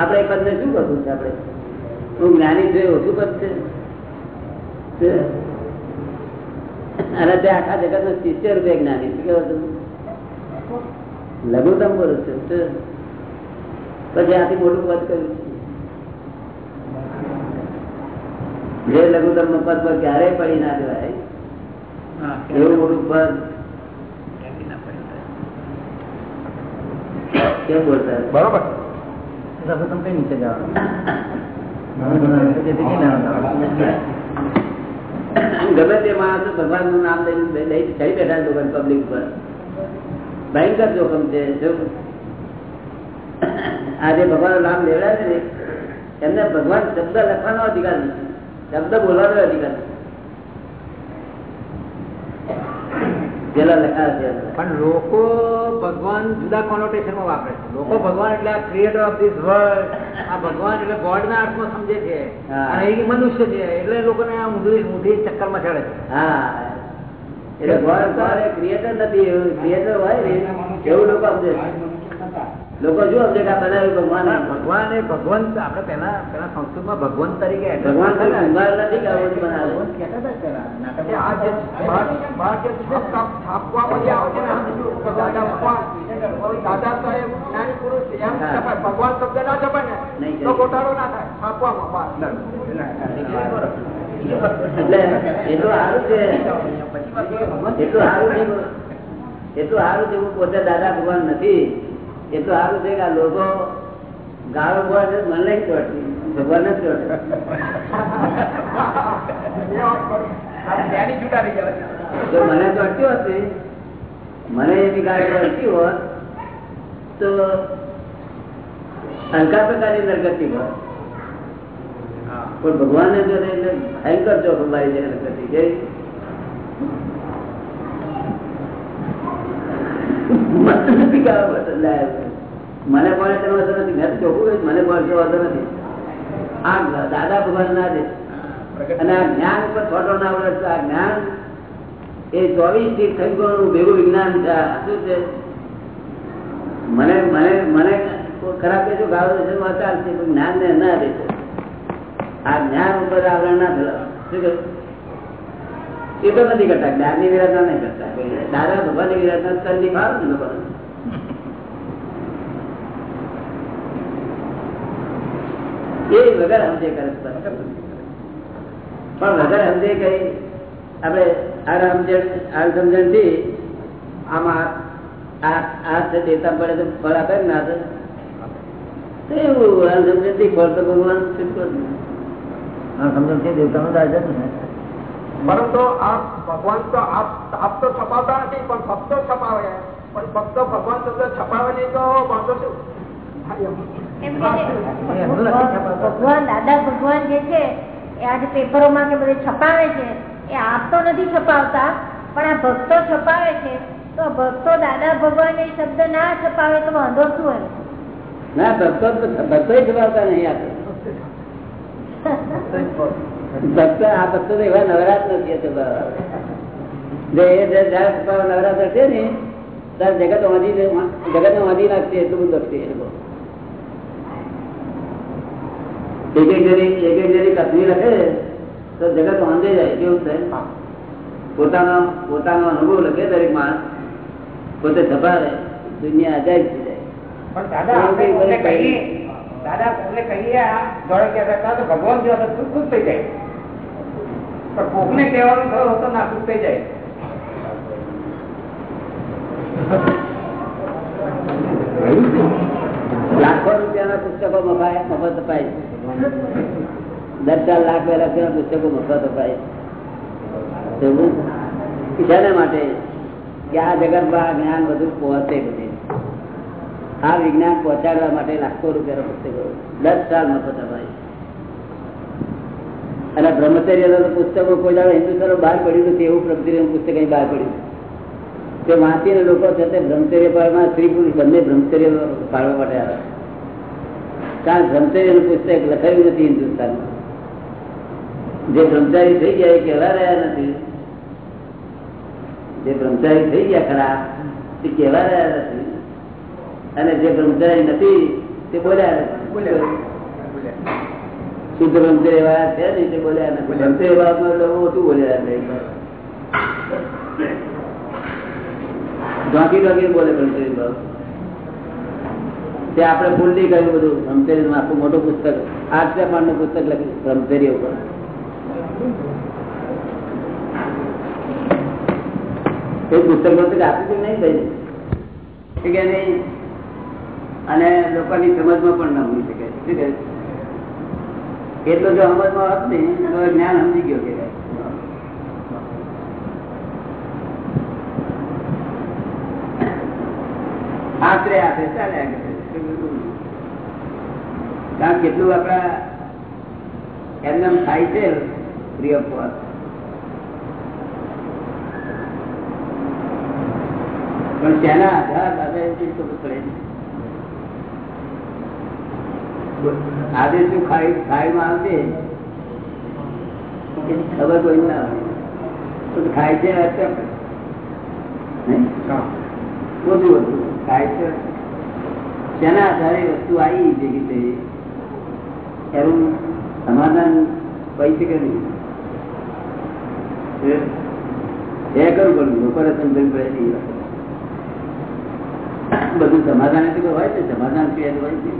આપણે પદ ને શું કરવું છે આપણે? હું જ્ઞાની જોયું ઓછું પદ છે? અને તે આખા જગત નો સિત્તેર રૂપિયા જ્ઞાની છે કેવું તું? લઘુત્તમ પુરુષ છે પછી આથી મોટું પદ કર્યું જે લઘુત્તમનું પદ પર ક્યારેય પડી ના દેવાય એવું મોટું પદ. કેમ બોલતા? બરોબર. ગમે તે માણસ ભગવાનનું નામ લઈને લઈ ચડી બેઠા લોકો પબ્લિક પર ભયંકર જોખમ છે આજે ભગવાન નામ લેવડાવે ને, એમને ભગવાન શબ્દ લખવાનો અધિકાર નથી. શબ્દ બોલવાનો અધિકાર નથી પેલા લખાય છે પણ લોકો ભગવાન જુદા કોનોટેશનમાં વાપરે છે. લોકો ભગવાન એટલે આ ક્રિએટર ઓફ ધીસ વર્લ્ડ આ ભગવાન એટલે ગોડ ના અર્થમાં સમજે છે. અને એ મનુષ્ય છે. એટલે લોકોને આ ઊંધી ઊંધી ચક્કરમાં ચડે છે. હા. એટલે ગોડ ક્રિએટર નથી ક્રિએટર હોય ને એવું લોકો સમજે છે. લોકો શું સમજે કે બનાવ્યું ભગવાન ભગવાન એ ભગવાન આપડે પેલા પેલા સંસ્કૃતમાં ભગવાન તરીકે ભગવાન જ જે જે જે શબ્દ ના છપાય ને તો ગોટાળો ના થાય છાપવામાં એટલું સારું છે. એટલું સારું છે એટલું સારું છે હું પોતે દાદા ભગવાન નથી. એટલું સારું છે કે આ લોકો ગાળો બોલે છે, મને નહીં ચોટતી ભગવાન નથી ચોટતી જ્ઞાની છૂટા રહી જાય જો મને ચોટતી હોત ને, મને એની ગાડી ચોટતી હોત, તો હલકા પ્રકારની નરગતિ હોત. પણ ભગવાન જો છે એટલે ભયંકર ચોખ મારી જાય નરગતિ જઈ મને નથી કે આ બદલાય છે. મને કોને તેનો નથી? મેં ચોખ્ખું મને કોણ તેનો નથી? આ દાદા ભગવાન ના દે અને આ જ્ઞાન ઉપર થોડો ના વર્ષ આ જ્ઞાન એ ચોવીસથી થઈ ભેગું વિજ્ઞાન છે. શું છે? મને મને મને ખરાબ કહેજો ગાળો તો ચાલશે, પણ જ્ઞાન ને ના દે છે. આ જ્ઞાન ઉપર આવરણ ના થયેલા શું કહ્યું? એ તો નથી કરતા. જ્ઞાનની વિરાધના નહીં કરતા. દાદા ભગવાનની વિરાધના તલ્લી ભાવ ને લોકોને. એ વગર સમજે પણ વગર સમજે કઈ આપણે આ સમજણ આ સમજણથી આમાં પડે તો ફળ આપે ને ના તો એવું ભગવાન છૂટકો જ નહીં. સમજણ છે દેવતાનું તો આઝાદ ને પરંતુ આપ ભગવાન તો આપ તો છપાવતા નથી, પણ ભક્તો છપાવે. પણ ભક્તો ભગવાન શબ્દ છપાવે નહીં તો વાંધો શું? ભગવાન, દાદા ભગવાન જે છે, એ આજે પેપરોમાં કે બધે છપાવે છે, એ આપ તો નથી છપાવતા, પણ આ ભક્તો છપાવે છે, તો ભક્તો દાદા ભગવાન એ શબ્દ ના છપાવે તો વાંધો શું હોય ના, ભક્તો ભક્તો છપાવતા નહીં આપે ભક્તો, આ ભક્તો તો એવા નવરાત નથી નવરાત્ર છે ને ત્યારે જગત વધી જગત ને વધી નાખશે એટલું બધું લોકો. એક એક જરી એક એક જરી કથની લખે તો જગત વાંધે જાય કેવું છે પોતાનો પોતાનો અનુભવ લખે દરેક માણસ. પોતે છપાવે દુનિયા અજાય થઈ જાય. પણ દાદા આપણે કહીએ દાદા કોઈને કહીએ આ જોડે કહેતા તો ભગવાન જેવા આપણે ખુશ ખુશ થઈ જાય. પણ કોકને કહેવાનું થયું તો ના ખુશ થઈ જાય લાખો રૂપિયાના પુસ્તકો મફત અપાય દસ ચાર લાખ બે લાખ પુસ્તકો મફત અપાય શેના માટે? કે આ જગતમાં જ્ઞાન બધું પહોંચે બધે આ વિજ્ઞાન પહોંચાડવા માટે લાખો રૂપિયાના પુસ્તકો દસ સાલ મફત અપાય અને બ્રહ્મચર્ય પુસ્તકો કોઈ દાડો હિન્દુસ્તાનો બહાર પડ્યું નથી, એવું બ્રહ્મચર્ય પુસ્તક અહીં બહાર પડ્યું તે વાંચીને લોકો છે તે બ્રહ્મચર્ય પાળમાં સ્ત્રી પુરુષ બંને બ્રહ્મચર્ય પાળવા માટે આવે કારણ બ્રહ્મચર્યનું પુસ્તક લખાયું નથી હિન્દુસ્તાનમાં જે બ્રહ્મચારી થઈ ગયા એ કહેવા રહ્યા નથી. જે બ્રહ્મચારી થઈ ગયા ખરા તે કહેવા રહ્યા નથી. અને જે બ્રહ્મચારી નથી તે બોલ્યા બોલ્યા. શુદ્ધ બ્રહ્મચર્ય એવા છે ને તે બોલ્યા નથી. બ્રહ્મચર્ય લોકો ઓછું બોલ્યા નથી. ઢોકી ઢોકી બોલે બ્રહ્મચર્ય ભાવ તે આપણે ફૂલથી કહ્યું બધું બ્રહ્મચર્ય આખું મોટું પુસ્તક આઠ પાનનું પુસ્તક લખ્યું બ્રહ્મચર્ય ઉપર. એ પુસ્તક પુસ્તક આપ્યું કે નહીં ભાઈ કે નહીં, અને લોકોની સમજમાં પણ ના હોઈ શકે. શું કહે? એટલો જો સમજમાં હોત ને, તો જ્ઞાન સમજી ગયો કે આશરે આશરે ચાલે કરે. કારણ કેટલું આપણા એમને થાય છે ફ્રી ઓફ કોસ્ટ પણ તેના આધાર ખબર પડે આજે શું ખાઈ ખાઈમાં આવશે? ખબર કોઈ ના આવે ખાય છે? બધું બધું ખાય છે. તેના આધારે વસ્તુ આવી થઈ એનું સમાધાન કહી શકે નહીં. એ કરવું લોકોને સમજણ પડે નહીં બધું સમાધાન એટલે હોય છે સમાધાન છે હોય છે.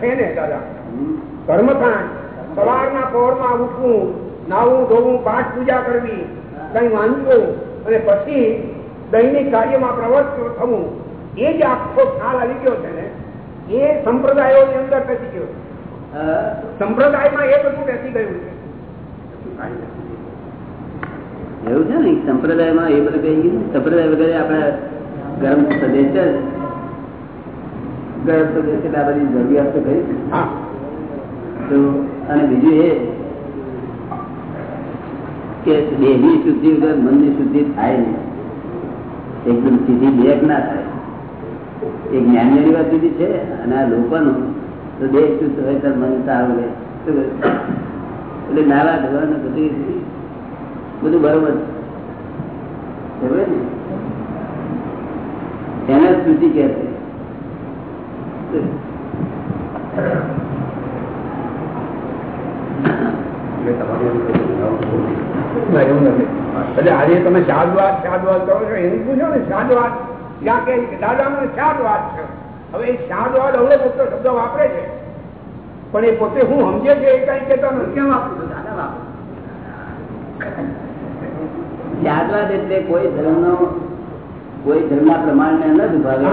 મેં છે કર્મકાંડ સવારના પહોરમાં ઉઠવું. નાવું ધોવું પાઠ પૂજા કરવી કઈ વાંચવું અને પછી દૈનિક કાર્યમાં પ્રવર્ત થવું. એ જ આખો ખ્યાલ આવી ગયો છે ને. એ સંપ્રદાયોની અંદર બેસી ગયો સંપ્રદાયમાં એ બધું બેસી ગયું છે. એવું છે ને સંપ્રદાયમાં એ બધું કઈ ગયું સંપ્રદાય વગેરે આપણા ગરમ પ્રદેશ છે? ગરમ પ્રદેશ એટલે આ બધી જરૂરિયાત તો તો અને બીજું એ કે દેહની શુદ્ધિ વગર મનની શુદ્ધિ થાય નહીં. એકદમ સીધી દેહ ના થાય. એ જ્ઞાનની વાત જુદી છે અને આ લોકોનું. તો દેહ શુદ્ધ હોય તો મન સારું રહે? એટલે નાવા ધોવાનું બધું બધું. બરોબર બરોબર ને? એને શુદ્ધિ કહે છે. એવું નથી. એટલે આજે તમે સાદવાદ સાદવાદ કરો છો, એનું પૂછો ને સાદવાદ ત્યાં કે દાદાનો સાદવાદ છે? હવે એ સાદવાદ અવળો મોટો શબ્દ વાપરે છે. પણ એ પોતે હું સમજે છે એ કઈ કેતો નથી. કેમ વાપરું? દાદા વાપરું એટલે કોઈ ધર્મનો કોઈ ધર્મના પ્રમાણને ન દુભાવે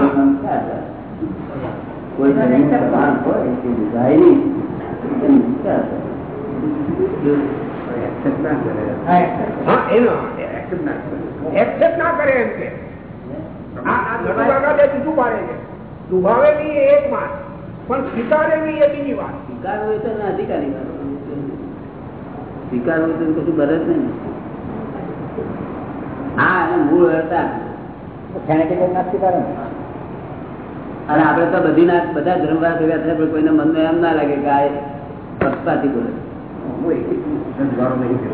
કોઈ ધર્મનું પ્રમાણ હોય તે દુભાય નહીં. હા એનો એક્સેપ્ટ ના કરે. એમ કે. આ આ નટુ જુદું પાડે છે. દુભાવે નહીં એક વાત પણ સ્વીકારે નહીં એ બીજી વાત. સ્વીકારવું તો એના અધિકારી સ્વીકારવું તો કશું બરે જ નહીં. હા એને મૂળ હતા. અને આપડે તો બધી ના બધા ધર્મવાળા ભેગા થાય પણ કોઈને મનમાં એમ ના લાગે કે આ પક્ષપાતી બોલે. એટલે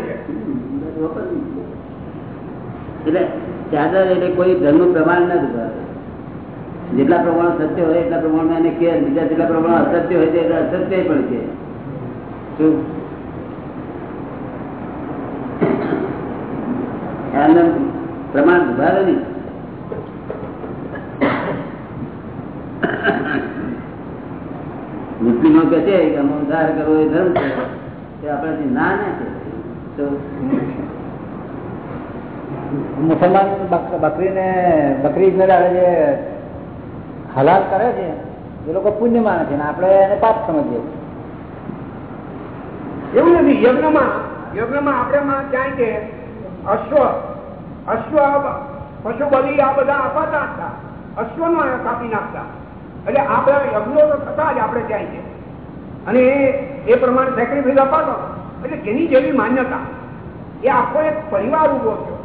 છે. એટલે એટલે કોઈ ધર્મ પ્રમાણ નથી જેટલા પ્રમાણ સત્ય હોય એટલા પ્રમાણમાં એને કે બીજા જેટલા પ્રમાણ અસત્ય હોય તે અસત્ય પણ કે શું? પ્રમાણ ઊભા નહીં. મુસ્લિમો કે છે કે સંસાર કરવો એ ધર્મ છે, તે આપણાથી ના ના તો મુસલમાન બક- બકરીને, બકરી જે હલાલ કરે છે, એ લોકો પુણ્ય માને છે આપણે એને પાપ સમજીએ. એવું નથી, યજ્ઞમાં યજ્ઞમાં આપણે ક્યાંય કે અશ્વ અશ્વ પશુ બલિ આ બધા અપાતા હતા. અશ્વનો કાપી નાખતા. એટલે આ બધા યજ્ઞો તો થતા જ આપણે ત્યાં છે. અને એ એ પ્રમાણે સેક્રિફાઈસ અપાતો. એટલે જેની જેવી માન્યતા એ આખો એક પરિવાર ઊભો થયો.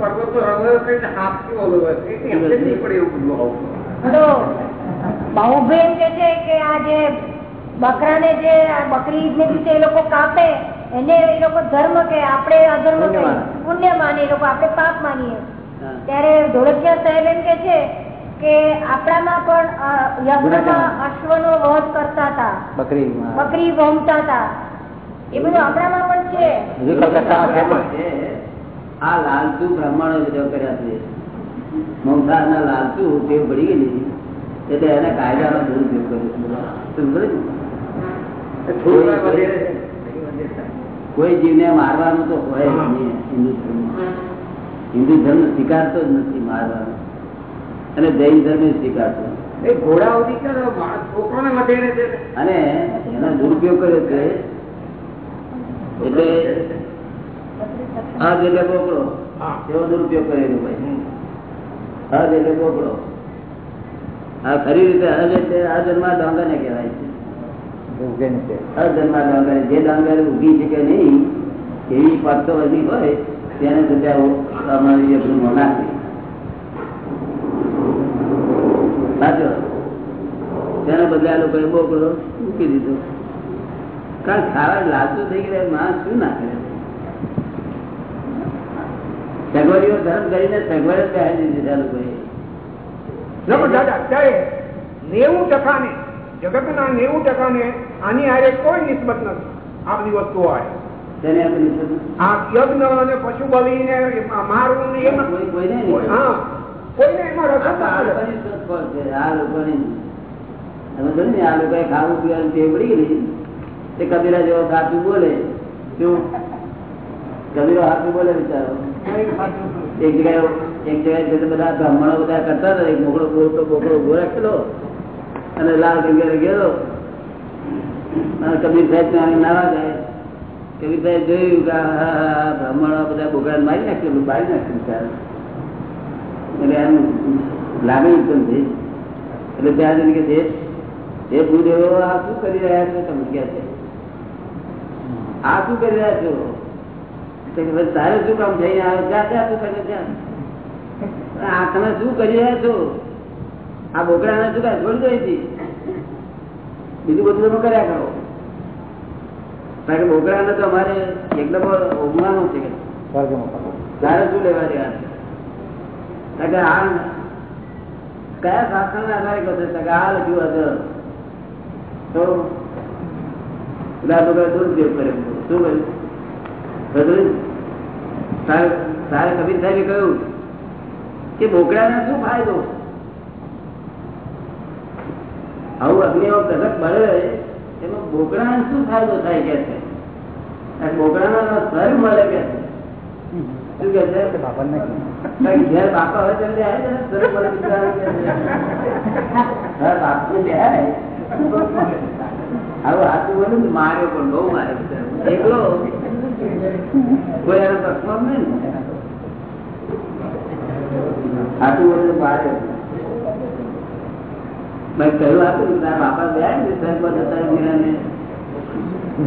પર્વતો રંગ કરીને ઓલો જ નહીં પડે એવું બધું છે કે આ જે બકરાને જે આ બકરી ને એ લોકો કાપે એને એ લોકો ધર્મ કે આપણે અધર્મ પુણ્ય માને. એ લોકો આપણે પાપ માનીએ. ત્યારે ધોળકિયા સાહેબ એમ કે છે કે આપણામાં પણ યજ્ઞમાં. અશ્વનો વધ કરતા હતા. બકરી બકરી વમતા હતા. એ બધું આપણામાં પણ છે. આ લાલચુ બ્રાહ્મણો બધા કર્યા છે. મંસારના લાલચુ તે પડી ગયેલી એટલે એને કાયદાનો દુરુપયોગ કર્યો ને? કાંઈ જીવને મારવાનું તો હોય નહીં હિન્દુ ધર્મ હિન્દુ ધર્મ સ્વીકારતો જ નથી મારવાનું. અને જૈન ધર્મ સ્વીકારતો. સુધી અને એનો દુરુપયોગ કર્યો છે. એટલે આ જેટલે બોકડો એવો દુરુપયોગ કરેલો ભાઈ. હજ એટલે બોકડો આ ખરી રીતે હજ એટલે આ જન્મા ડાંગર ને કહેવાય છે. હર જન્મા ડાંગર જે ડાંગર ઉગી છે કે નહીં એવી પાંચસો વર્ષની હોય તેને જગ્યા અમારી નાખી સાચો તેના બદલે આ લોકોએ બોકડો મૂકી દીધો. કારણ ખાવા લાલતું થઈ ગયા માં શું ના કરે? સગવડીઓ ધર્મ કરીને સગવડ જ પહેરી દીધી આ લોકોએ. દાદા નેવું ટકા ને જગતના નેવું ટકા ને આની હારે કોઈ નિસ્બત નથી. આ બધી વસ્તુઓ તેને આપણે આ યજ્ઞ અને પશુ બલિ ને મારવું ને એમાં કોઈ કોઈને હા. કોઈને એમાં આ. લોકોની ને આ લોકોએ ખાવું પીવાનું ટેવ પડી ગયેલી તે કબીરા જેવો સાચું બોલે. શું? કબીરો સાચું બોલે બિચારો. એક જગ્યાએ એક જગ્યાએ બધા બ્રાહ્મણો બધા કરતા હતા એક મોકળો બોલતો બોકડો ઊભો રાખેલો. અને લાલ ગંગેરે ગયેલો. અને કબીર સાહેબ ત્યાં નાવા જાય. કબીર સાહેબ જોયું કે બ્રાહ્મણો બધા બોકડા મારી નાખ્યું મારી નાખ્યું બિચારા. એટલે એમ ઉત્પન્ન થઈ એટલે ત્યાં જઈને કે છે એ ભૂદેવો આ શું કરી રહ્યા છો તમે કે છે? આ શું કરી રહ્યા છો? તારે શું કામ થઈને આવે ત્યાં ત્યાં શું કરે ત્યાં આ તમે શું કરી રહ્યા છો? આ બોકડાને શું કાંઈ છોડી દો અહીંથી. બીજું બધું તમે કર્યા કરો. કારણ કે બોકડાને તો અમારે એકદમ ઉગવાનું છે તારે શું લેવા દેવા છે? આ કયા શાસન ના આધારે કહો છો? હાલ લખ્યું હતું? તો દુરુપયોગ કરે શું કર્યું બધું તારે કબીર સાહેબે કહ્યું કે બોકડાને શું ફાયદો? આવું અગ્નિઓ પ્રગટ બળે, એમાં બોકડાને શું ફાયદો થાય કે છે? બોકડાનો સર મળે કે શું કે છે? બાપા ઘેર બાપા હોય છે. ઘર બાપને બેહાય. આવું હાથું બોલ્યું માર્યો પણ બહુ માર્યો એકલો કોઈ એનો પ્રશ્ન નહીં ને. બાપા જાય.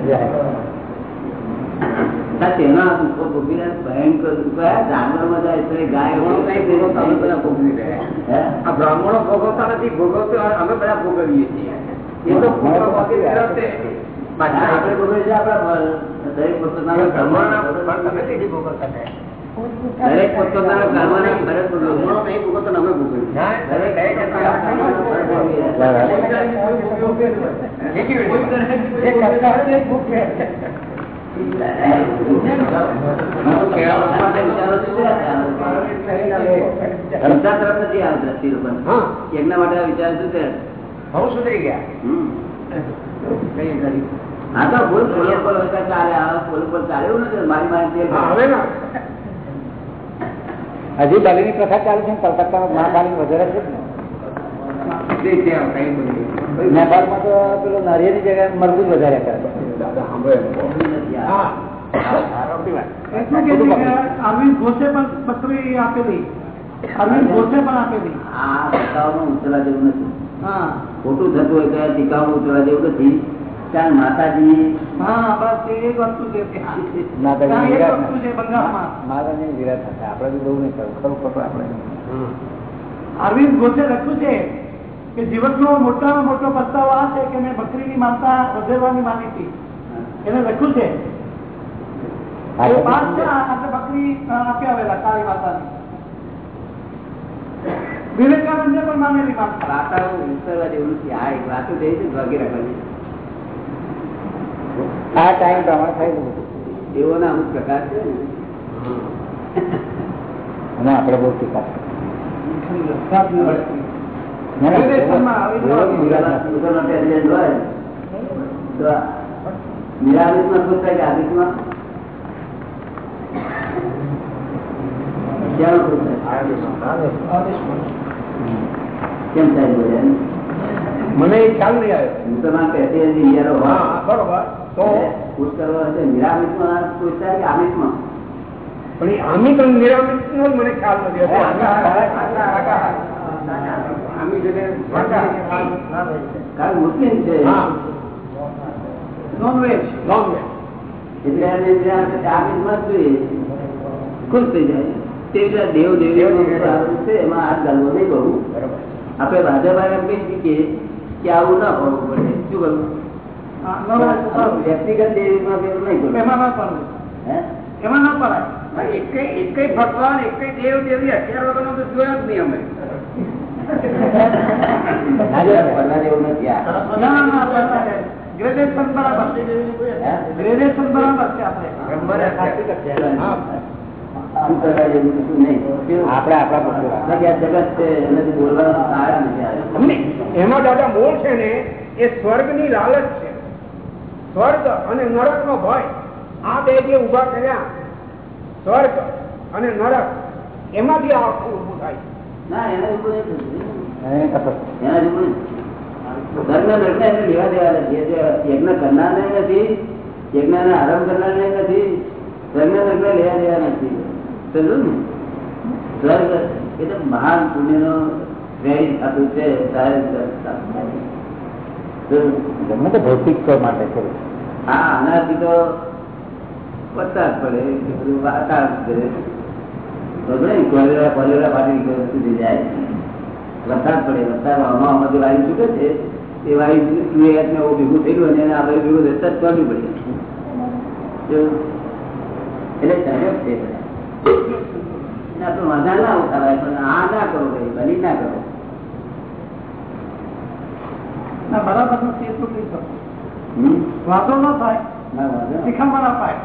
આ તેના દુઃખો ભોગવીને ભયંકર દુઃખો જાનવરમાં જાય છે ગાય ભોગવતા અમે બધા ભોગવી રહ્યા. આ બ્રાહ્મણો ભોગવતા નથી ભોગવતો અમે બધા ભોગવીએ છીએ. એ તો આપણે ભોગવીએ છીએ, આપણા દરેક પોતાના ભોગવતા. દરેક પોતપોતાના કર્મોના. બ્રાહ્મણો નહીં અમે ભોગવીએ. દરેક કહેવા માટે વિચારો છું કે ધંધા તરફ નથી આ દ્રષ્ટિ લોકોને. હા. યજ્ઞ માટે આ વિચાર શું છે હવે સુધરી ગયા હા તો ભૂલ ભૂલ પર ચાલે ભૂલ પર ચાલે એવું નથી મારી મારી હજી હા, ની પ્રથા ચાલુ છે કલકત્તામાં મહાકાલી વધારે છે ને. નેપાળમાં તો પેલો નારિયેળની જગ્યાએ મરઘું વધારે કરે. અરવિંદ ઘોષે પણ પત્રી આપેલી. અરવિંદ ઘોષે પણ આપેલી. આ ઉતરવા જેવું નથી. ખોટું થતું હોય ત્યારે ટીકાઓમાં ઉતરવા જેવું નથી. ત્યાં માતાજી હા બસ એક વસ્તુ છે. માતાજી વિરાટ આપણે બી બહુ નહીં ખરું આપણે. અરવિંદ ઘોષે લખ્યું છે. કે જીવનનો મોટામાં મોટો પસ્તાવો આ છે કે મેં બકરીની માતા વધેરવાની માની હતી. એને લખ્યું છે? બકરી આપી આવેલા કાળી માતાની. વિવેકાનંદે પણ માનેલી માતા જેવું નથી. આ એક વાતો થઈ છે ભાગી આ ટાઈમ પ્રમાણે થાય એવોના એવો ના અમુક પ્રકાર છે ને. અને આપણે બહુ ટીકા કેમ થાય બોલે? મને એ ખ્યાલ નહીં આવ્યો. મુસલમાન president ઇન્ડિયાનો હોય હા બરોબર. તો? ખુશ કરવો હશે ખુશ થાય કે આમિતમાં? પણ એ આમિત અને નિરામિત મને ખ્યાલ નથી. કારણ મુસ્લિમ છે. નોનવેજ નોનવેજ એટલે એને આમિષમાં જોઈએ. ખુશ થઈ જાય. તે રીતે દેવ છે. એમાં હાથ ગાલવો નહીં બહુ. આપણે ભાજપા એમ કહી શકીએ કે આવું ના હોવું પડે. શું કરવું? વ્યક્તિગત દેવીમાં નહીં એમાં ના પડવું હે? એમાં ના પડાય એક ભગવાન એક દેવ દેવી અત્યાર વગરનો તો જોયા જ નહીં અમે. ના જોઈએ. પડવા જેવું નથી આ. ના ના ના પડાય ગ્રેડેશન બરાબર. છે બરાબર છે આપણે. એમાં દાદા મૂળ છે ને એ સ્વર્ગની લાલચ છે. સ્વર્ગ અને નરક નો ભય. આ બે જે ઊભા કર્યા સ્વર્ગ અને નરક એમાંથી આ આખું ઊભું થાય ના એના જેવું ધર્મ લેવા દેવા નથી. યજ્ઞ યજ્ઞને આરંભ કરનારને નથી ધર્મ નરકને લેવા દેવા નથી. સમજ્યું ને? સ્વર્ગ એ તો મહાન પુણ્યનો શ્રેય થતું છે ગમે તે ભૌતિક માટે છે. હા આનાથી તો પચાસ પડે વાતાવરણ કરે ને? કોલેરા કોલેરા પાટી સુધી જાય. વરસાદ પડે વરસાદ હમણાં વાયુ છૂટે છે એ વાયુ ભેગું થયેલું અને એને આપણે ભેગું થતા ચાલુ પડે એટલે સહયોગ છે આપણે વાંધા ના ઉઠાવાય પણ આ ના કરો ભાઈ બની ના કરો. ના બરાબર નથી એટલું કહી શકો વાંધો ના થાય. ના પાય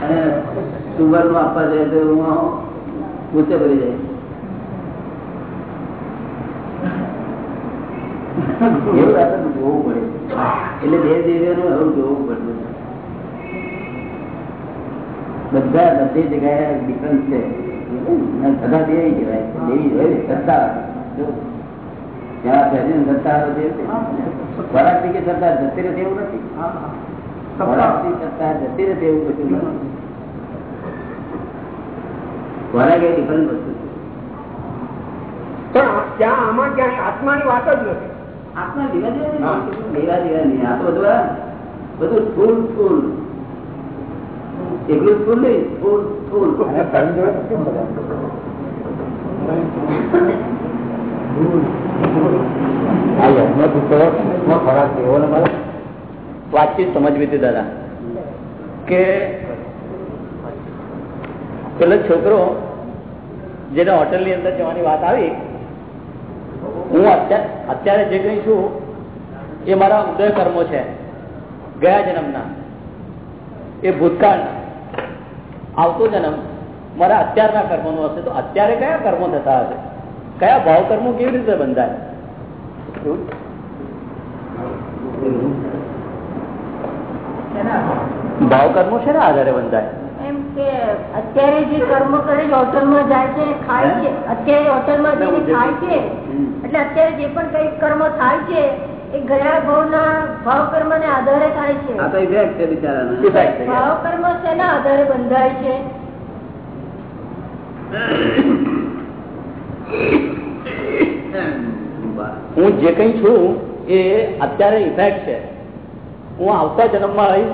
અને સુગરનું આપવા જાય તો હું ગુસ્સે કરી જાય. એવું આપણે જોવું પડે. એટલે દેવ દેવીઓનું એવું જોવું પડતું. બધા બધી જગ્યાએ ડિફરન્સ છે. બધા દેવી કહેવાય. દેવી હોય સત્તા જ્યાં પ્રેસિડેન્ટ સત્તા આવે છે કે સત્તા જતી રહે એવું નથી. ખોરાકથી સત્તા જતી રહે એવું કશું નથી. ખોરાક એ ડિફરન્ટ વસ્તુ છે? પણ ત્યાં આમાં ક્યાંય આત્માની વાત જ નથી. આત્મા નહીં આ તો બધું બધું એકલું નહીં વાતચીત સમજવી હતી દાદા. કે પેલો છોકરો જેને હોટેલની અંદર જવાની વાત આવી હું અત્યારે જે કઈ છું એ મારા ઉદય કર્મો છે. ગયા જન્મના. એ ભૂતકાળ આવતો જન્મ મારા અત્યારના કર્મોનો હશે તો અત્યારે કયા કર્મો થતા હશે? કયા ભાવ કર્મો કેવી રીતે બંધાય? ભાવ કર્મો છે ને આધારે બંધાય. કે અત્યારે જે કર્મ કરે છે હોટલમાં જાય છે ખાય છે અત્યારે હોટલમાં જઈને ખાય છે. એટલે અત્યારે જે પણ કઈ કર્મ થાય છે એ ગયા ભાવના ભાવ કર્મ ને આધારે થાય છે. ભાવ કર્મ શેના આધારે બંધાય છે? હું જે કંઈ છું એ અત્યારે ઇફેક્ટ છે. હું આવતા જન્મમાં રહીશ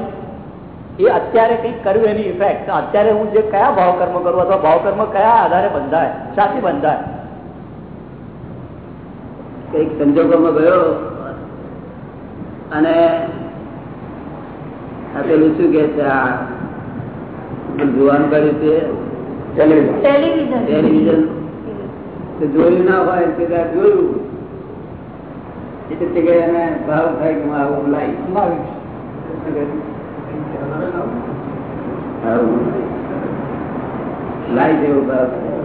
એ અત્યારે કંઈક કર્યું એની ઇફેક્ટ અત્યારે હું જે કયા ભાવ કર્મ કરું અથવા ભાવ કર્મ કયા આધારે બંધાય? શાથી બંધાય? કંઈક સંજોગોમાં ગયો અને પેલું શું કે છે? આ જોવાનું કર્યું છે? ટેલિવિઝન. ટેલિવિઝન. જોયું ના હોય તે જોયું. એટલે તે એને ભાવ થાય કે હું આવું લાવી આવું લાવી જેવો ભાવ થાય.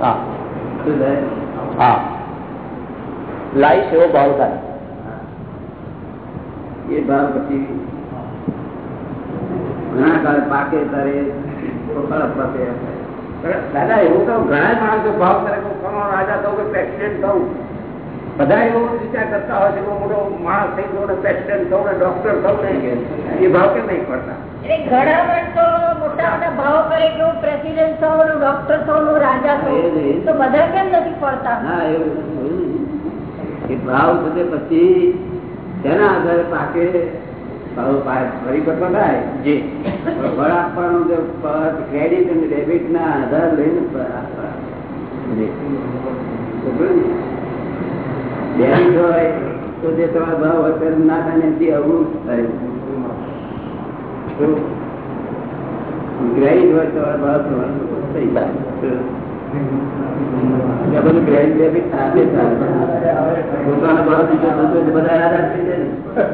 હા શું થાય હા લાઈશ એવો ભાવ થાય એ ભાવ પછી ઘણા કાળ પાકે તારે ખરાબ પાકે દાદા એવું તો ઘણા માણસો ભાવ કરે કે હું કોનો રાજા થઉં કે પ્રેસિડેન્ટ થઉં બધા એવો વિચાર કરતા હોય છે કે હું મોટો માણસ થઈ ગયો ને પ્રેસિડેન્ટ થઉં ને ડોક્ટર થઉં ને એ ભાવ કેમ નહીં પડતા એટલે ઘણા મોટા મોટા ભાવ કરે કે હું પ્રેસિડેન્ટ ડોક્ટર રાજા. થઉં તો બધા કેમ નથી પડતા ના એવું એવું નહીં. એ ભાવ છે પછી તેના આધારે પાકે પરિપક્વ થાય જી ફળ આપવાનું જે ક્રેડિટ અને ડેબિટ ના આધાર લઈને. ડેબિટ હોય તો જે તમારા ભાવ હોય ના થાય અવરું થાય ક્રેડિટ હોય તો તમારા થઈ જાય. બધું ક્રેડિટ ડેબિટ પોતાનો ભાવ બીજો થતો બધા આધાર થઈ જાય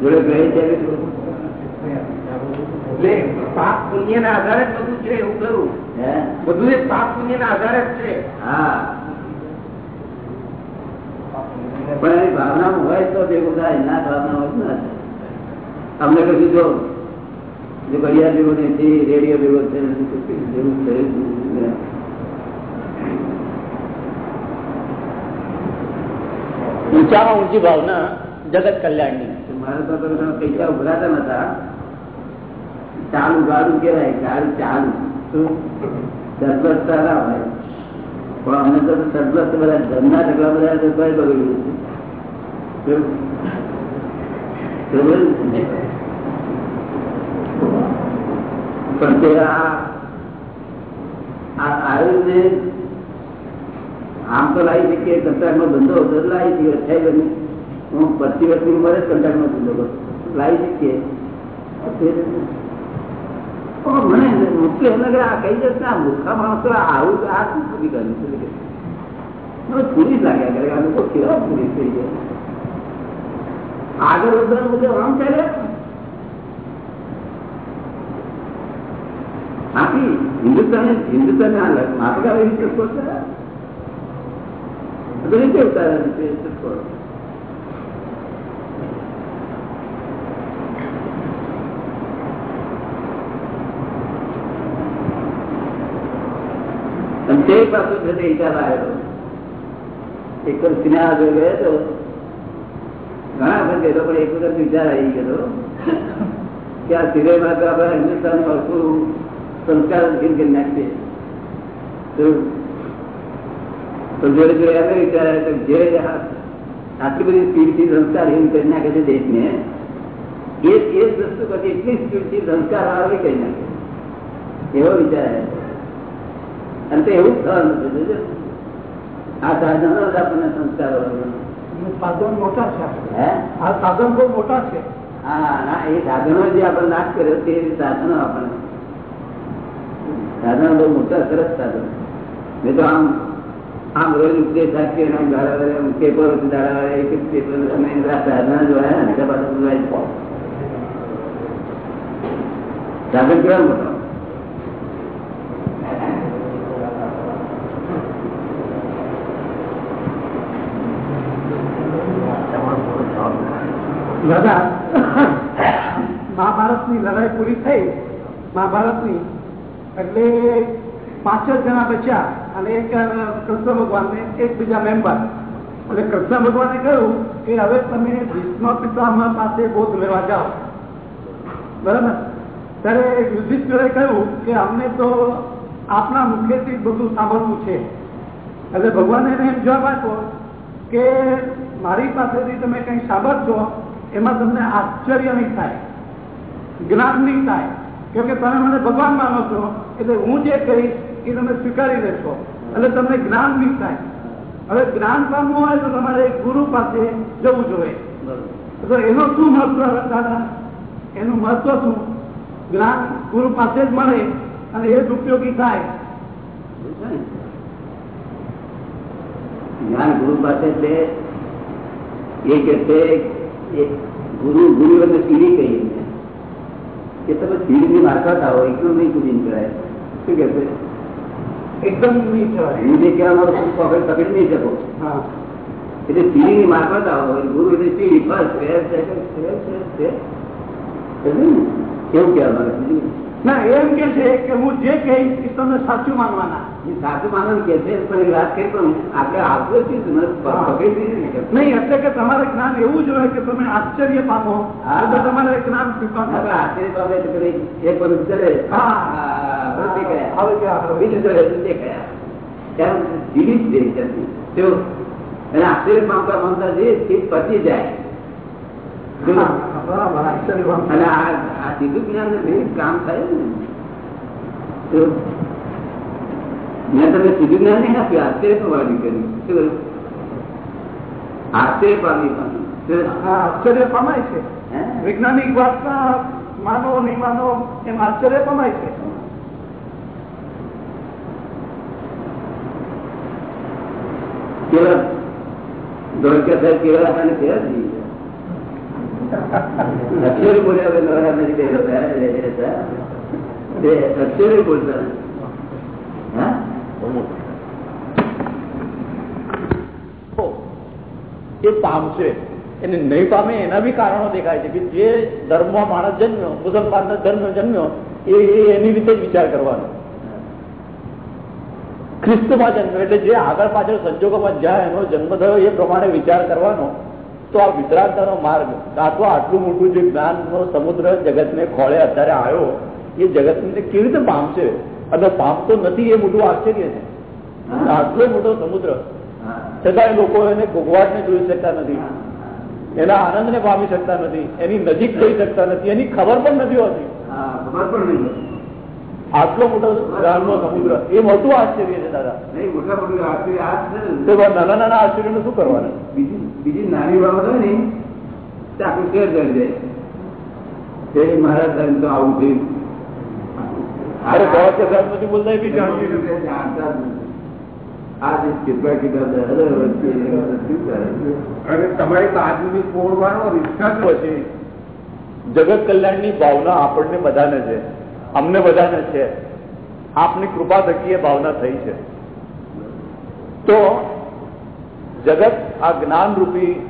જોડે ક્રેડિટ ડેબિટ પાપ પુણ્ય ના આધારે જ બધું છે એવું કરું હે? બધું પાપ પુણ્ય ના આધારે જ છે. હા. પણ એની ભાવના હોય તો ભેગું થાય, ના ભાવના હોય ના અમને કશું જો જો ઘડિયાળ ભેગો નથી રેડિયો ભેગો છે ઊંચામાં ઊંચી ભાવના જગત કલ્યાણની. મારા તો પૈસા ઉભરાતા નતા. ચાલુ ગાડું કેવાય ગાડું ચાલુ. શું? સરપ્લસ સારા હોય. પણ અમે તો સરપ્લસ બધા ધંધા ટકલા બધા કઈ બગડ્યું? પણ તે આયુર્વેદ આમ તો લાવી શકીએ કંટાળનો ધંધો હતો લાવી શકીએ અઠાઈ બની હું પચીસ વર્ષની ઉંમરે જ કંટાળનો ધંધો કરું લાવી શકીએ મને મુખ્ય એમ લાગે આ આ આવું આ લાગ્યા કરે આ લોકો કેવા ગયા. આગળ વધવાનું બધું આમ ચાલે? આથી હિન્દુસ્તાન હિન્દુસ્તાન માથા એવી ચસ્કો છે તો રીતે ઉતારે છે ચસ્કો અને તે પાછું છે તે વિચાર આવ્યો એક વાર સિનેમા જોઈ ગયો તો ઘણા વખત ગયેલો પણ એક વખત વિચાર આવી ગયો કે આ સિનેમા તો આપણે હિન્દુસ્તાન આખું સંસ્કાર ઉઠીને કરી નાખીએ તો તો જોડે જોડે એમ વિચાર આવ્યો કે જે આ- આટલી બધી સ્પીડથી સંસ્કાર હીન કરી નાખે છે દેશને એ એ જ વસ્તુ પછી એટલી સ્પીડથી સંસ્કાર આવે કરી નાખે એવો વિચાર આવ્યો અને તો એવું થવાનું છે આ સાધનો આપણને સંસ્કાર સાધન મોટા છે. હે? આ સાધન બહુ મોટા છે. હા ના એ સાધનો જે આપણે નાશ કર્યો તે સાધનો આપણને. સાધનો બહુ મોટા સરસ સાધનો. મેં તો આમ આમ રોજ ઉપદેશ આપીએ આમ ગાળા વાળા આમ પેપરો દાડા વાળા એક જ પેપર અમે સાધના જોયા ને ત્યાં પાછું જોવાય સાધન કેવા મોટા? મહાભારતની લડાઈ પૂરી થઈ મહાભારતની એટલે પાંચ જ જણા બચ્યા અને એક કૃષ્ણ ભગવાનને એક બીજા મેમ્બર. એટલે કૃષ્ણ ભગવાને કહ્યું કે હવે તમે ભીષ્મ પિતામહ પાસે બોધ લેવા જાઓ. બરાબર? ત્યારે યુધિષ્ઠિરે કહ્યું કે અમને તો આપના મુખેથી બધું સાંભળવું છે. એટલે ભગવાને એમ જવાબ આપ્યો કે મારી પાસેથી તમે કંઈ સાંભળશો, એમાં તમને આશ્ચર્ય નહીં થાય. જ્ઞાન નહીં થાય. કેમ કે તમે મને ભગવાન માનો છો, એટલે હું જે કહીશ એ તમે સ્વીકારી લેશો. એટલે તમને જ્ઞાન નહીં થાય. હવે જ્ઞાન પામવું હોય તો તમારે ગુરુ પાસે જવું જોઈએ. તો એનો શું મહત્વ, દાદા? એનું મહત્વ શું? જ્ઞાન ગુરુ પાસે જ મળે અને એ જ ઉપયોગી થાય. જ્ઞાન ગુરુ પાસે છે. એ કે ગુરુ ગુરુ અને સીડી કહીએ. કે તમે સીડીની મારફત આવો એકદમ નહીં કુદીને કરાય શું કે છે? એકદમ નહીં કહેવાય. સીડી કહેવાનો પકડ પકડી નહીં શકો. હા. એટલે સીડીની મારફત આવો ગુરુ એટલે સીડી ફર્સ્ટ એવું કહેવા માંગે ના એમ કે છે કે હું જે કહીશ એ તમને સાચું માનવાના. સાચું માનવાનું કે છે પણ વાત કરી પણ આપણે આવતો જ નથી. મને પ- પકડી દીધી ને. નહીં એટલે કે તમારે જ્ઞાન એવું જ હોય કે તમે આશ્ચર્ય પામો તો તમારે જ્ઞાન આશ્ચર્ય પામે એક? બીજું. જીવી જ. જો આશ્ચર્ય પામતા પામતા જે પચી જાય અને આ સીધું જ્ઞાન કામ થાય ને. મેં તમને સીધું જ્ઞાન નહીં આપ્યું આશ્ચર્ય પામવાની કર્યું શું કર્યું? આશ્ચર્ય પામી પામી. આશ્ચર્ય પમાય છે? વૈજ્ઞાનિક વાર્તા માનો નહીં માનો એમ આશ્ચર્ય પમાય છે. કેવા? ધોળકા સાહેબ કેવા કેવા થઈ ગયા અક્ષરે બોલ્યા વગર નથી બોલતા એ પામશે એને નહીં પામે એના બી કારણો દેખાય છે કે જે ધર્મ માણસ જન્મ્યો, મુસલમાનનો ધર્મ જન્મ્યો, એ એની રીતે જ વિચાર કરવાનો. ખ્રિસ્તમાં જન્મ્યો એટલે જે આગળ પાછળ સંજોગોમાં જ્યાં એનો જન્મ થયો એ પ્રમાણે વિચાર કરવાનો, તો આ વિતરાગતાનો માર્ગ, કાં તો આટલું મોટું જે જ્ઞાનનો સમુદ્ર જગતને ખોળે અત્યારે આવ્યો, એ જગતને કેવી રીતે પામશે? અને પામતો નથી એ મોટું આશ્ચર્ય છે. આટલો મોટો સમુદ્ર. છતાં લોકો એને ઘોઘવાટને જોઈ શકતા નથી. એના આનંદને પામી શકતા નથી. એની નજીક જઈ શકતા નથી. એની ખબર પણ નથી હોતી. ખબર પણ નહીં આટલો મોટો જ્ઞાનનો સમુદ્ર. એ મોટું આશ્ચર્ય છે દાદા. નહીં મોટા મોટું આશ્ચર્ય ને. તો નાના નાના શું કરવાનું? બીજી બીજી નાની બાબત હોય ને તે આખું શેર કરી જાય તે મહારાજ આવું છે લોકો શું કરે છે? અને તમારી બાજુની પોળવાનો રિક્ષા પછી જગત કલ્યાણની ભાવના આપણને બધાને છે. અમને બધાને છે. આપની કૃપા થકી એ ભાવના થઈ છે. તો જગત આ જ્ઞાન રૂપી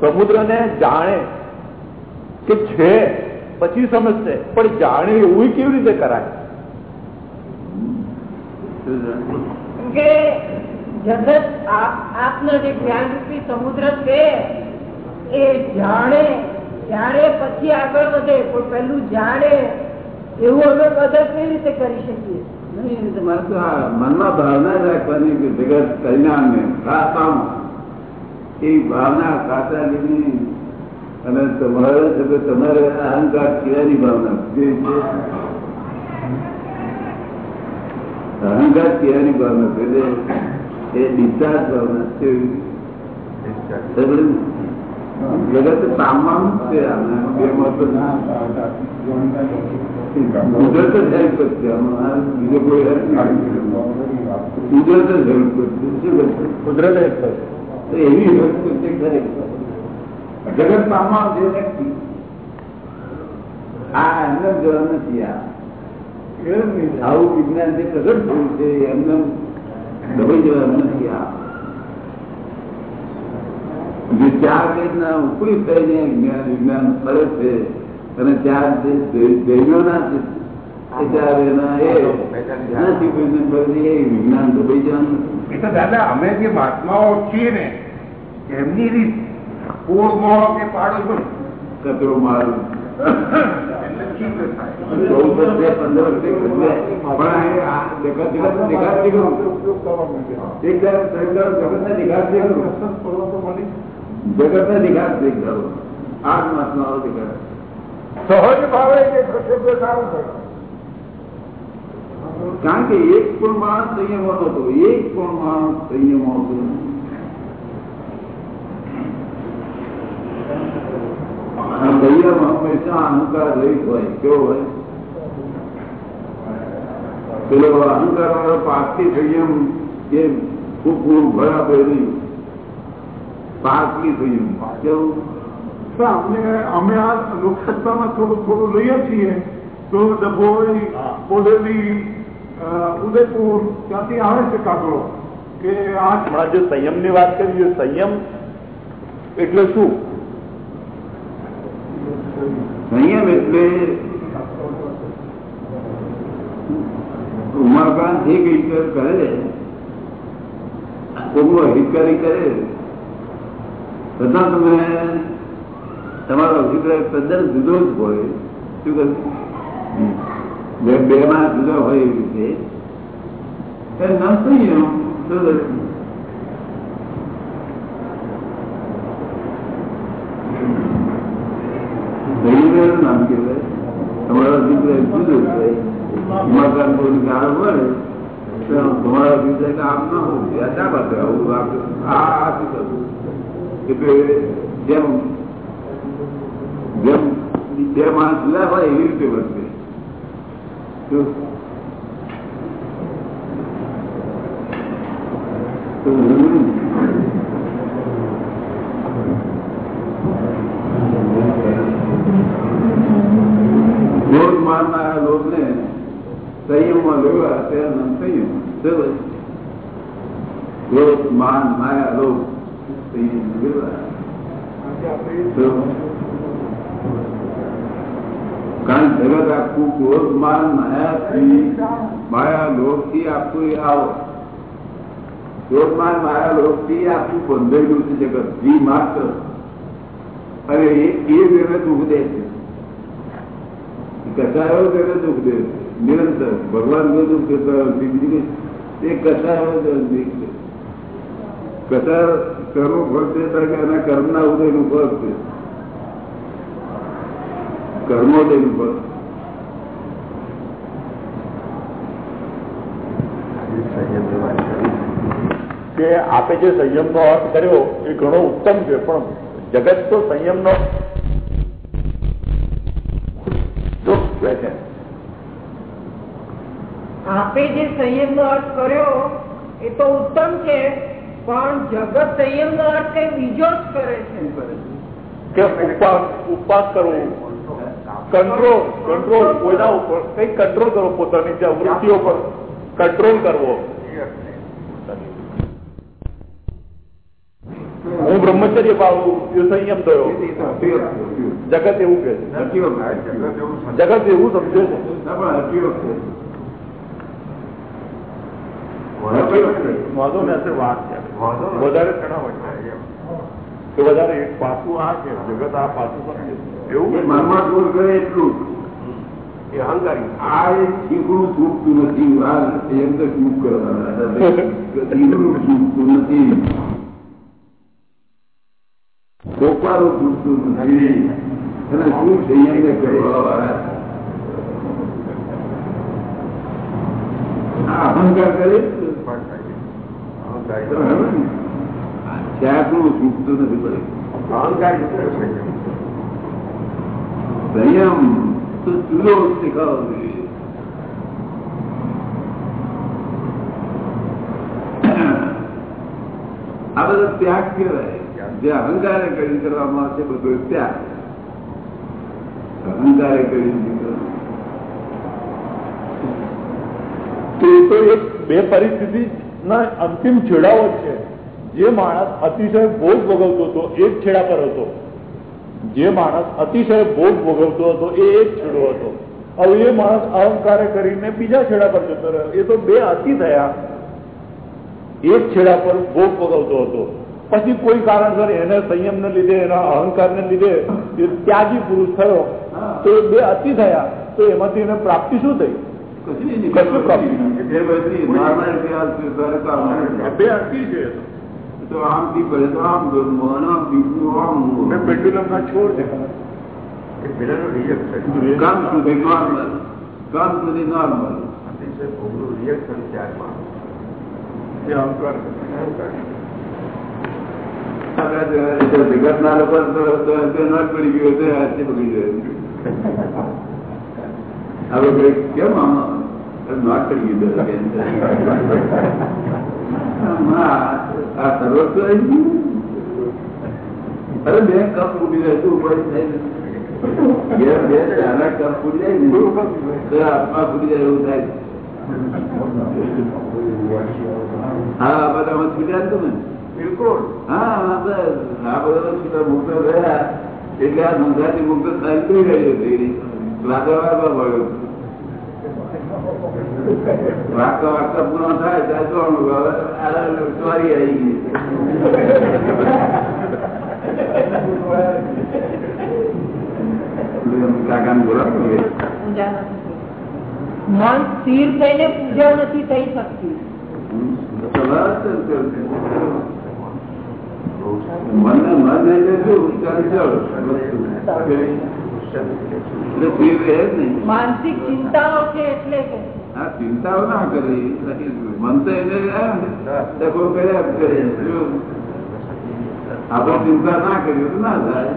સમુદ્રને જાણે કે છે પછી સમજશે પણ જાણે એવું કેવી રીતે કરાય? કે જગત આપનો જે જ્ઞાનરૂપી સમુદ્ર છે, એ જાણે જાણે પછી આગળ વધે, પણ પેલું જાણે એવું અમે કદર કેવી રીતે કરી શકીએ? મનમાં ભાવના રાખવાની કે જગત પામો એ ભાવના સાચા લીધી અને તમારે તમારે અહંકાર સિવાયની ભાવના. અહંકાર સિવાયની ભાવના એટલે એ ડિસ્ચાર્જ ભાવના છે? જગત પામવાનું છે બે મતો કુદરત જ હેલ્પ કરશે. બીજો કોઈ કુદરત જ હેલ્પ કરશે. શું કરશે? કુદરતે જ થશે. એવી હેલ્પ કરશે ખરેખર જગત જે વ્યક્તિ આ એમને જવા નથી આ. આવું વિજ્ઞાન જે પ્રગટ થયું છે એમને દબાઈ જવાનું નથી આ. જે ચાર વેદના ઉપરી થઈને વિજ્ઞાન ફરે છે અને ચાર જે દૈવ્યોના છે. એ ચાર વેદના એ નથી કોઈને ફરતી એ વિજ્ઞાન દબાઈ જવાનું એ તો દાદા અમે જે મહાત્માઓ છીએ ને એમની રીત પોળ મોળો કે પાડો કચરો મારું એટલે ઠીક થાય ચૌદ વર્ષે પંદર વર્ષે પણ આ જગત જગત નિકાસથી કરું ઉપયોગ કરવા માંગે એક ધારો જગત ને નિકાસથી કરું જગત ને નિકાસથી કરું આઠ માસનો આવો નિકાસ સહજ ભાવે જે થશે તે સારું થશે કારણ કે એક પણ માણસ સંયમો નતો એક પણ માણસ સંયમો હતો આ સંયમ હંમેશા અહંકાર રહિત હોય કેવો હોય? પેલો અહંકાર વાળો થઈ એમ એ ખૂબ ખૂબ બરાબર નહીં થઈ એમ. કેવું? અમને અમે આ લોકસત્તામાં થોડું થોડું લઈએ છીએ. તો ડભોઈ બોડેલી ઉદયપુર ત્યાંથી આવે છે કાગળો કે આ હમણાં જે સંયમની વાત કરી છે સંયમ એટલે શું? સંયમ એટલે ઉમાકાંત એક હિતકર કરે કોકનો હિતકારી કરે છતાં તમે તમારો અભિપ્રાય તદ્દન જુદો જ હોય. શું કહ્યું? બે બે માં જુદા હોય એવી રીતે. ન થઈ? દૈવનું નામ કહેવાય. તમારો અભિપ્રાય જુદો જ ઉમાકાંત કોઈ ગાળો તો તમારો અભિપ્રાય આમ ના હોય શા માટે આવું આ- શું જેમ જેમ બે માણસ જુદા હોય એવી રીતે વર્તે. શું? સંયમમાં? માન માયા લોક કારણ જગત આખું ક્રોધ માન માયાથી માયા લોકથી આખું આવો ક્રોધ માન માયા લોકથી આખું બંધાયેલું છે જગત જી માત્ર અને એ તેને દુઃખ દે છે કચાયો જગત દુઃખ દે છે. નિરંતર. ભગવાન દુઃખ બીજું એ જ છે. કસાર કર્મ ફળ છે ત્યારે કે એના કર્મના ફળ છે? કર્મોદયનું ફળ. કે આપે જે સંયમનો અર્થ કર્યો એ ઘણો ઉત્તમ છે, પણ જગત તો સંયમનો કહે છે આપે જે સંયમ નો અર્થ કર્યો એ તો ઉત્તમ છે પણ જગત સંયમ નો અર્થ કઈ બીજો જ કરે છે. કે ઉપવાસ ઉપવાસ કરવો. કંટ્રોલ કંટ્રોલ કોઈના ઉપર કઈ કંટ્રોલ કરવો પોતાની જે વૃત્તિઓ પર કંટ્રોલ કરવો. હું બ્રહ્મચર્ય પાડું એ સંયમ થયો. એ તો હકીકત છે. જગત એવું કે છે. હકીકત છે. જગત એવું સમજે છે ના પણ હકીકત છે. હકીકત છે. વાંધો નથી. વાત છે વધારે ચડાવાય કે વધારે એક પાસું આ છે જગત આ પાસું સમજે એવું મનમાં દૂર કરે એટલું. એ અહંકારી આ ચીકણું ચૂકતું નથી આ એમ તો ચૂક કરવાના? ચૂકતું નથી. કોપારું ચૂકતું નથી અને શું સંયમને કરવા અહંકાર કરે ત્યાગનું ચૂકતું નથી પડે સંયમ તો ચૂલો શીખાવો જોઈએ. આ બધો ત્યાગ કહેવાય. જે અહંકારે કરી કરવામાં આવશે બધો ત્યાગ. અહંકારે કરી તો એક બે પરિસ્થિતિ ના અંતિમ છેડાઓ છે. જે માણસ અતિશય ભોગ ભોગવતો હતો એક છેડા પર હતો. જે માણસ અતિશય ભોગ ભોગવતો હતો, એ એક છેડો હતો. હવે એ માણસ અહંકાર કરીને બીજા છેડા પર જતો રહ્યો. એ તો બે અતિ થયા. એક છેડા પર ભોગ ભોગવતો હતો. પછી કોઈ કારણસર એને સંયમને લીધે, એના અહંકારને લીધે એ ત્યાગી પુરુષ થયો. તો એ બે અતિ થયા. તો એમાંથી એને પ્રાપ્તિ શું થઈ? કશું બે અટકી છે તો. આમ થી પડે તો આમ આમ બીજું આમ પેન્ડ્યુલમ ના છોડ છે. આપણા જેવા જગતના લોકો પડી ગયો તો હાથે પકડી જાય. હવે કઈ કેમ નોટ પડી ગયું તો કેમ છે? આમાં આ સર્વસ્વ અરે બે કપ ફૂટી જાય બે બે કપ ફૂટી જાય ને આત્મા ફૂટી જાય એવું થાય. હા બધા છૂટ્યા તમે? બિલકુલ. હા બસ. આ બધા છૂટા મુક્ત થયા. એટલે આ સંસારથી મુક્ત થાય ગઈ હતી વાગા વાગવા મળ્યો વાગતા પૂરો થાય ત્યારે જોવાનું ચોરી આવી ગઈ. મન સ્થિર થઈને પૂજા નથી થઈ શકતી સવાલ જ છે. મનને મન એટલે શું ચંચળ એટલે માનસિક ચિંતાઓ છે એટલે કે. હા ચિંતાઓ ના કરી મન તો જો આપણે ચિંતા ના કરી તો ના થાય.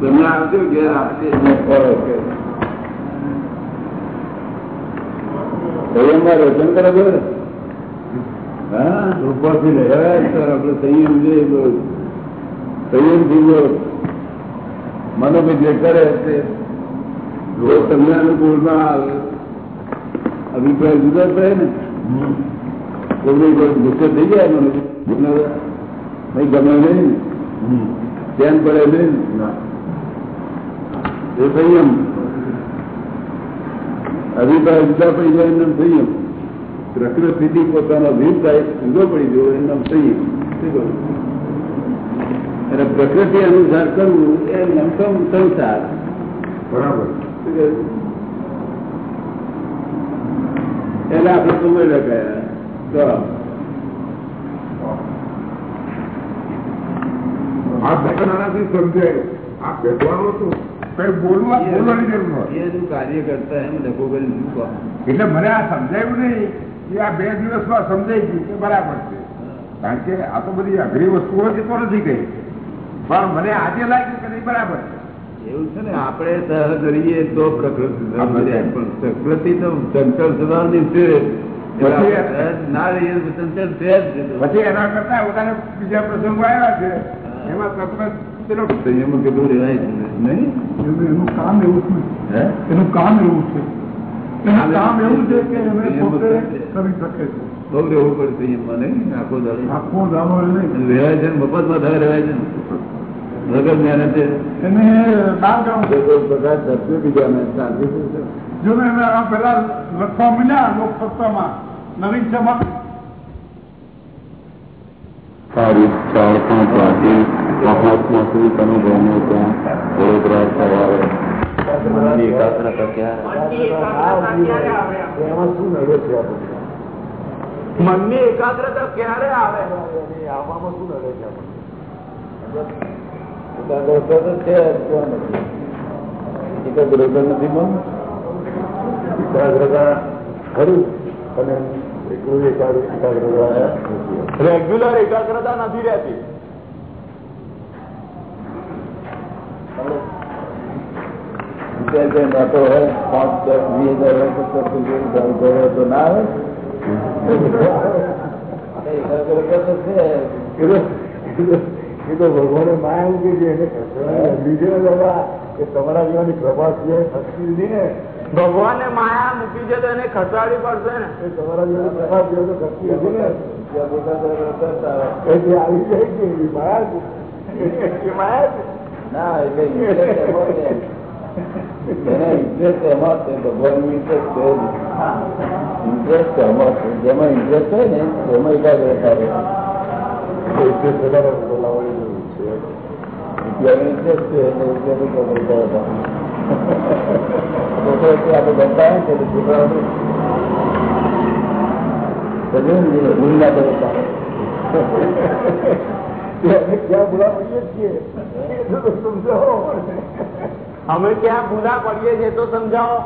તમે આવજો ઘેર આપશે કરો હા? આપણે સંયમ એ બહુ. સંયમથી જો કરે તે જો તમને અનુકૂળ ના આવે અભિપ્રાય જુદા પડે ને. કોઈ કોઈ ગુસ્સે થઈ જાય મને ગમે નહીં ધ્યાન પડે નહીં એ સંયમ. અભિપ્રાય જુદા પડી જાય એમ સંયમ. પ્રકૃતિથી પોતાનો અભિપ્રાય જુદો પડી ગયો એમ સંયમ. શું? અને પ્રકૃતિ અનુસાર કરવું એ લમસમ સંસાર. બરાબર. એટલે આપણે સમય લગાયા તો આ બેઠાનાથી સમજાય. આ બેઠવાનું હતું કઈ બોલવા બોલવાની જરૂર નથી એનું કાર્ય કરતા એમ લખો કરી એટલે મને આ સમજાયું નહીં કે આ બે દિવસમાં સમજાઈ ગયું કે બરાબર છે. કારણ કે આ તો બધી અઘરી વસ્તુઓ છે તો નથી ગઈ. પણ મને આજે લાગ્યું કે નહીં બરાબર. એવું છે ને આપણે સહજ રહીએ તો પ્રકૃતિ પ્રકૃતિ તો ચંચળ છે. સહજ ના રહીએ ચંચળ છે પછી એના કરતા વધારે બીજા પ્રસંગો આવ્યા છે. એમાં તરત પેલો કેટલું રહેવાય નહીં? એનું કામ એવું છે. એનું કામ એવું છે. કામ એવું છે કે. કરી શકે છે. બહુ રહેવું નહીં? આખો દાડો. આખો દાવો નહીં રહેવાય છે ને મફતમાં થાય રહેવાય છે ને. વગર મહેનત છે એને બાર ગામ બધા ધરતી બીજાને શાંતિ શું છે જો ને એને આ પેલા લખવા મળ્યા લોકસત્તામાં નવીન સભા તારીખ ચાર પાંચ વાગે મહાત્મા શ્રી અનુભવનો ત્યાં વડોદરા સવારે મનની એકાગ્રતા ક્યારે મનની એકાગ્રતા ક્યારે આવે નથી? એકાગ્રતા. રેગ્યુલર એકાગ્રતા નથી રહેતી પાંચ દસ વીસ હજાર તો ના આવે એકાગ્રતા તો છે એ તો ભગવાને માયા મૂકી છે એને લીધે બાબા કે તમારા જેવાની પ્રભા સિવાય શક્તિ ને. ભગવાને માયા મૂકી છે તો એને ખસાડવી પડશે ને. એ તમારા જેવાની પ્રભા સિવાય તો શક્તિ હતી ને. આવે. જાય કે એ માયા માયા ના એટલે interest એમાં છે. interest એમાં છે જેમાં ઇન્ટરેસ્ટ હોય ને એમાં એકાગ્રતા રહે. અમે ક્યાં ભૂલા પડીએ છીએ તો સમજાવો.